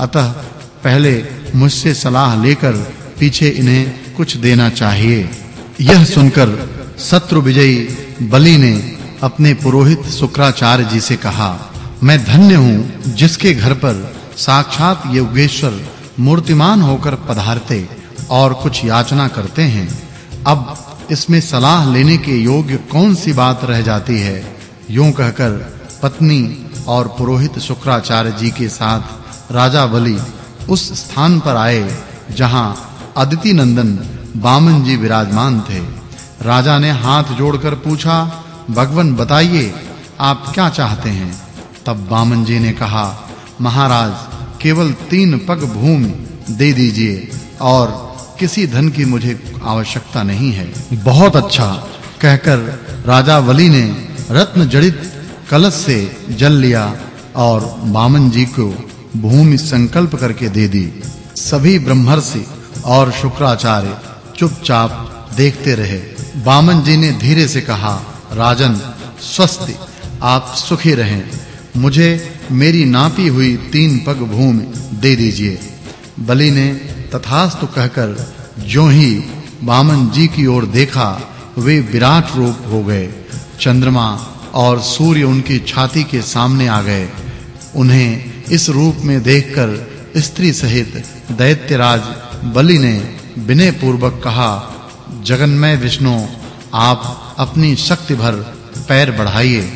अतः पहले मुझसे सलाह लेकर पीछे इन्हें कुछ देना चाहिए। यह सुनकर शत्रु विजयी बलि ने अपने पुरोहित शुक्राचार्य जी से कहा, मैं धन्य हूँ जिसके घर पर साक्षात योगेश्वर मूर्तिमान होकर पधारते और कुछ याचना करते हैं। अब इसमें सलाह लेने के योग्य कौन सी बात रह जाती है? यूँ कहकर पत्नी और पुरोहित शुक्राचार्य जी के साथ राजा बलि उस स्थान पर आए जहाँ अदिति नंदन बामन जी विराजमान थे। राजा ने हाथ जोड़कर पूछा भगवन बताइए आप क्या चाहते हैं? तब बामन जी ने कहा महाराज केवल तीन पग भूमि दे दीजिए और किसी धन की मुझे आवश्यकता नहीं है। बहुत अच्छा। कहकर राजा वली ने रत्न जड़ित कलश से जल लिया और बामन जी को भूमि संकल्प करके दे दी। सभी ब्रह्मर्षि और शुक्राचार्य चुपचाप देखते रहे। बामन जी ने धीरे से कहा, राजन, स्वस्ति, आप सुखी रहें। मुझे मेरी नापी हुई तीन पग भूमि दे दीजिए। बलि ने तथास्तु कहकर जो ही बामन जी की ओर देखा, वे विराट रूप हो गए। चंद्रमा और सूर्य उनकी छाती के सामने आ गए। उन्हें इस रूप में देखकर स्त्री सहित दैत्यराज बलि ने विनय पूर्वक कहा, जगन्मय विष्णु, आप अपनी शक्ति भर पैर बढ़ाइए।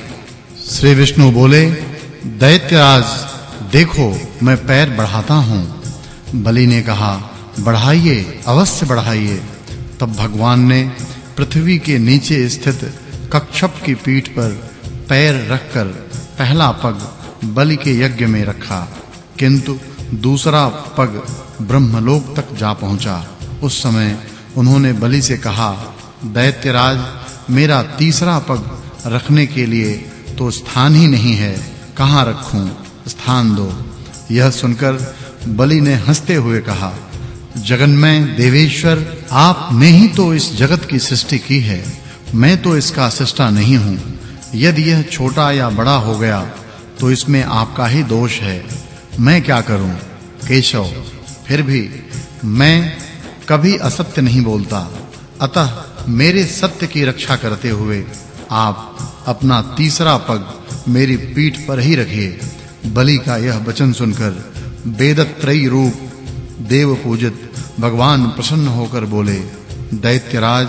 श्री विष्णु बोले, दैत्यराज, देखो, मैं पैर बढ़ाता हूँ। बलि ने कहा, बढ़ाइए, अवश्य बढ़ाइए। तब भगवान ने पृथ्वी के नीचे स्थित कक्षप की पीठ पर पैर रखकर पहला पग बलि के यज्ञ में रखा। किंतु दूसरा पग ब्रह्मलोक तक जा पहुँचा। उस समय उन्होंने बलि से कहा, दैत्यराज, मेरा तीसरा पग रखने के लिए तो स्थान ही नहीं है। कहाँ रखूँ? स्थान दो। यह सुनकर बलि ने हँसते हुए कहा, जगन्मय देवेश्वर आपने ही तो इस जगत की सृष्टि की है। मैं तो इसका सृष्टा नहीं हूँ। यदि यह छोटा या बड़ा हो गया तो इसमें आपका ही दोष है। मैं क्या करूँ? केशव, फिर भी मैं कभी असत्य नहीं बोलता। अतः मेरे सत्य की रक्षा करते हुए आप अपना तीसरा पग मेरी पीठ पर ही रखिए। बलि का यह वचन सुनकर वेदत्रयी रूप देव पूजित भगवान प्रसन्न होकर बोले, दैत्यराज,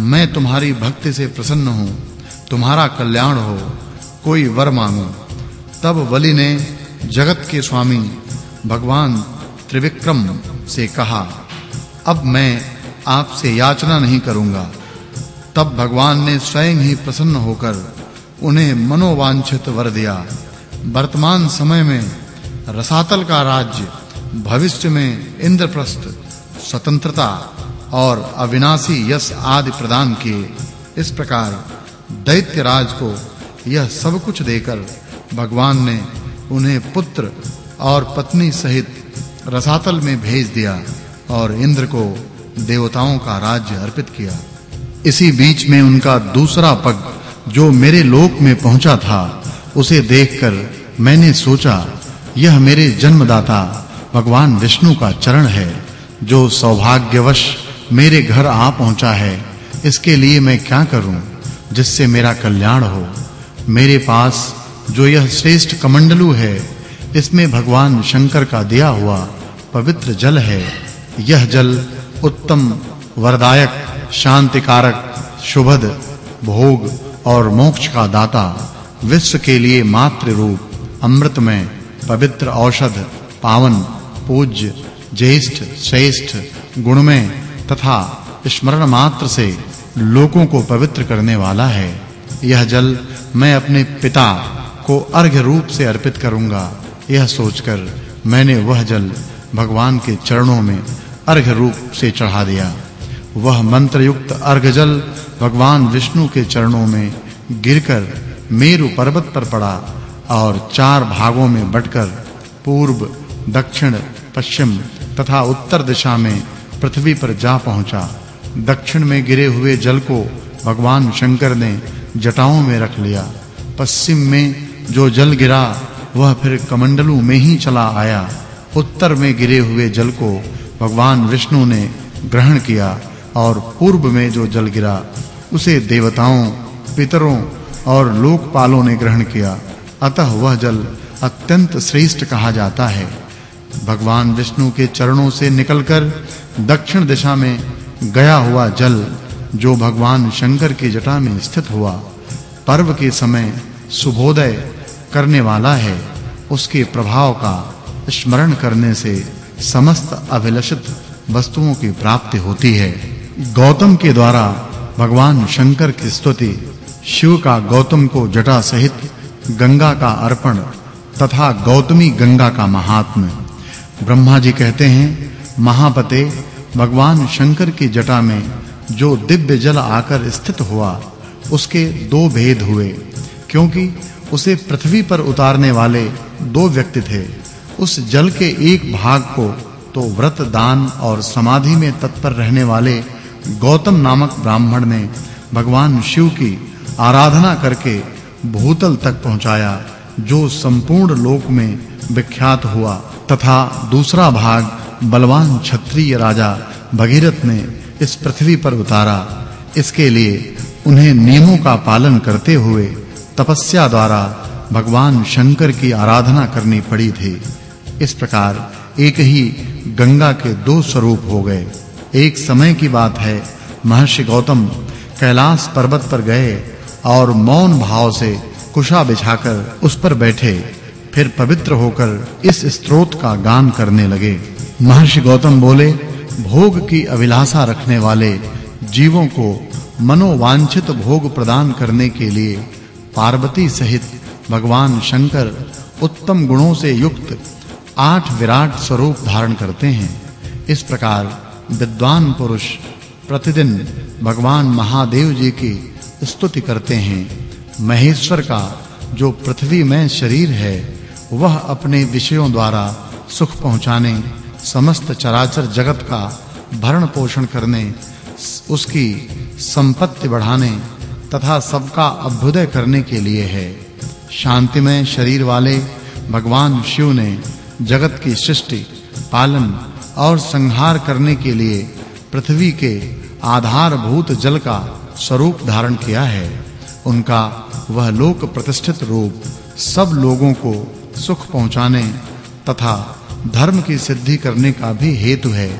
मैं तुम्हारी भक्ति से प्रसन्न हूँ। तुम्हारा कल्याण हो। कोई वर मांगो। तब बलि ने जगत के स्वामी भगवान त्रिविक्रम से कहा, अब मैं आपसे याचना नहीं करूँगा। तब भगवान ने स्वयं ही प्रसन्न होकर उन्हें मनोवांछित वर दिया। वर्तमान समय में रसातल का राज्य, भविष्य में इंद्रप्रस्थ, स्वतंत्रता और अविनाशी यश आदि प्रदान किए। इस प्रकार दैत्य राज को यह सब कुछ देकर भगवान ने उन्हें पुत्र और पत्नी सहित रसातल में भेज दिया और इंद्र को देवताओं का राज्य अर्पित किया। इसी बीच में उनका दूसरा पग जो मेरे लोक में पहुँचा था, उसे देखकर मैंने सोचा, यह मेरे जन्मदाता भगवान विष्णु का चरण है, जो सौभाग्यवश मेरे घर आ पहुँचा है। इसके लिए मैं क्या करूँ जिससे मेरा कल्याण हो? मेरे पास जो यह श्रेष्ठ कमंडलू है, इसमें भगवान शंकर का दिया हुआ पवित्र जल है। यह जल उत्तम, वरदायक, शांतिकारक, शुभद, भोग और मोक्ष का दाता, विश्व के लिए मात्र रूप, अमृतमय, पवित्र औषध, पावन, पूज्य, ज्येष्ठ, श्रेष्ठ, गुणमय तथा स्मरण मात्र से लोगों को पवित्र करने वाला है। यह जल मैं अपने पिता को अर्घ्य रूप से अर्पित करूँगा। यह सोचकर मैंने वह जल भगवान के चरणों में अर्घ रूप से चढ़ा दिया। वह मंत्र युक्त अर्घ जल भगवान विष्णु के चरणों में गिरकर मेरु पर्वत पर पड़ा और चार भागों में बंटकर पूर्व, दक्षिण, पश्चिम तथा उत्तर दिशा में पृथ्वी पर जा पहुँचा। दक्षिण में गिरे हुए जल को भगवान शंकर ने जटाओं में रख लिया। पश्चिम में जो जल गिरा, वह फिर कमंडलू में ही चला आया। उत्तर में गिरे हुए जल को भगवान विष्णु ने ग्रहण किया और पूर्व में जो जल गिरा, उसे देवताओं, पितरों और लोकपालों ने ग्रहण किया। अतः वह जल अत्यंत श्रेष्ठ कहा जाता है। भगवान विष्णु के चरणों से निकलकर दक्षिण दिशा में गया हुआ जल, जो भगवान शंकर की जटा में स्थित हुआ, पर्व के समय सुबोदय करने वाला है। उसके प्रभाव का स्मरण करने से समस्त अभिलषित वस्तुओं की प्राप्ति होती है। गौतम के द्वारा भगवान शंकर की स्तुति, शिव का गौतम को जटा सहित गंगा का अर्पण तथा गौतमी गंगा का महात्म्य। ब्रह्मा जी कहते हैं, महापते, भगवान शंकर की जटा में जो दिव्य जल आकर स्थित हुआ, उसके दो भेद हुए, क्योंकि उसे पृथ्वी पर उतारने वाले दो व्यक्ति थे। उस जल के एक भाग को तो व्रत दान और समाधि में तत्पर रहने वाले गौतम नामक ब्राह्मण ने भगवान शिव की आराधना करके भूतल तक पहुँचाया, जो संपूर्ण लोक में विख्यात हुआ। तथा दूसरा भाग बलवान क्षत्रिय राजा भगीरथ ने इस पृथ्वी पर उतारा। इसके लिए उन्हें नियमों का पालन करते हुए तपस्या द्वारा भगवान शंकर की आराधना करनी पड़ी थी। इस प्रकार एक ही गंगा के दो स्वरूप हो गए। एक समय की बात है, महर्षि गौतम कैलाश पर्वत पर गए और मौन भाव से कुशा बिछाकर उस पर बैठे, फिर पवित्र होकर इस स्तोत्र का गान करने लगे। महर्षि गौतम बोले, भोग की अभिलाषा रखने वाले जीवों को मनोवांछित भोग प्रदान करने के लिए पार्वती सहित भगवान शंकर उत्तम गुणों से युक्त आठ विराट स्वरूप धारण करते हैं। इस प्रकार विद्वान पुरुष प्रतिदिन भगवान महादेव जी की स्तुति करते हैं। महेश्वर का जो पृथ्वी में शरीर है, वह अपने विषयों द्वारा सुख पहुँचाने, समस्त चराचर जगत का भरण पोषण करने, उसकी संपत्ति बढ़ाने तथा सबका अभ्युदय करने के लिए है। शांतिमय शरीर वाले भगवान शिव ने जगत की सृष्टि, पालन और संहार करने के लिए पृथ्वी के आधारभूत जल का स्वरूप धारण किया है। उनका वह लोक प्रतिष्ठित रूप सब लोगों को सुख पहुँचाने तथा धर्म की सिद्धि करने का भी हेतु है।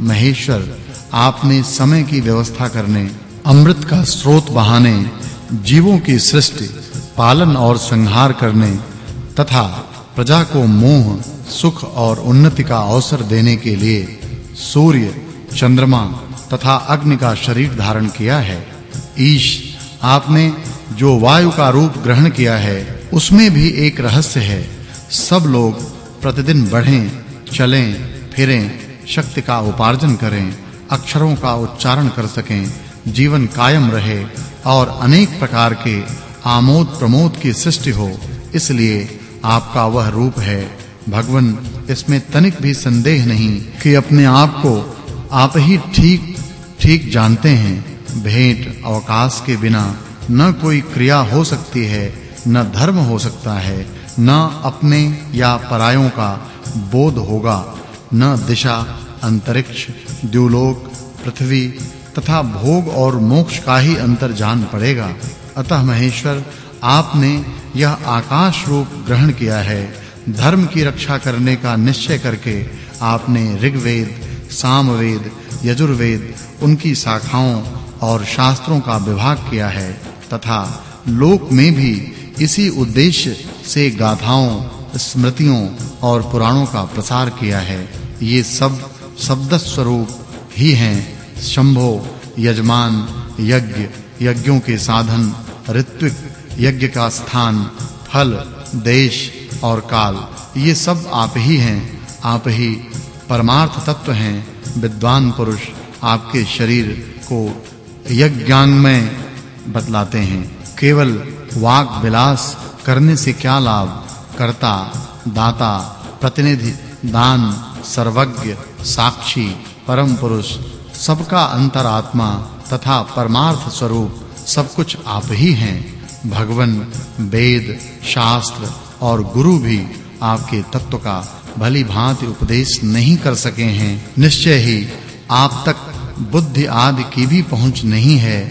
महेश्वर, आपने समय की व्यवस्था करने अमृत का स्रोत बहाने, जीवों की सृष्टि, पालन और संहार करने, तथा प्रजा को मोह, सुख और उन्नति का अवसर देने के लिए सूर्य, चंद्रमा तथा अग्नि का शरीर धारण किया है। ईश, आपने जो वायु का रूप ग्रहण किया है, उसमें भी एक रहस्य है। सब लोग प्रतिदिन बढ़ें, चलें, फिरें, शक्ति का उपार्जन करें, अक्षरों का उच्चारण कर सकें जीवन कायम रहे और अनेक प्रकार के आमोद प्रमोद की सृष्टि हो, इसलिए आपका वह रूप है। भगवन, इसमें तनिक भी संदेह नहीं कि अपने आप को आप ही ठीक ठीक जानते हैं। भेंट, अवकाश के बिना न कोई क्रिया हो सकती है, न धर्म हो सकता है, न अपने या परायों का बोध होगा, न दिशा, अंतरिक्ष, द्युलोक, पृथ्वी तथा भोग और मोक्ष का ही अंतर जान पड़ेगा। अतः महेश्वर, आपने यह आकाश रूप ग्रहण किया है। धर्म की रक्षा करने का निश्चय करके आपने ऋग्वेद, सामवेद, यजुर्वेद, उनकी शाखाओं और शास्त्रों का विभाग किया है तथा लोक में भी इसी उद्देश्य से गाथाओं, स्मृतियों और पुराणों का प्रसार किया है। ये सब शब्द स्वरूप ही हैं। शंभो, यजमान, यज्ञ, यज्ञों के साधन, ऋत्विक, यज्ञ का स्थान, फल, देश और काल। ये सब आप ही हैं, आप ही परमार्थ तत्व हैं, विद्वान पुरुष आपके शरीर को यज्ञांग में बतलाते हैं। केवल वाक विलास करने से क्या लाभ? कर्ता, दाता, प्रतिनिधि, दान, सर्वज्ञ, साक्षी, परम पुरुष सबका अंतरात्मा तथा परमार्थ स्वरूप सब कुछ आप ही हैं। भगवन, वेद, शास्त्र और गुरु भी आपके तत्व का भली भांति उपदेश नहीं कर सके हैं। निश्चय ही आप तक बुद्धि आदि की भी पहुँच नहीं है।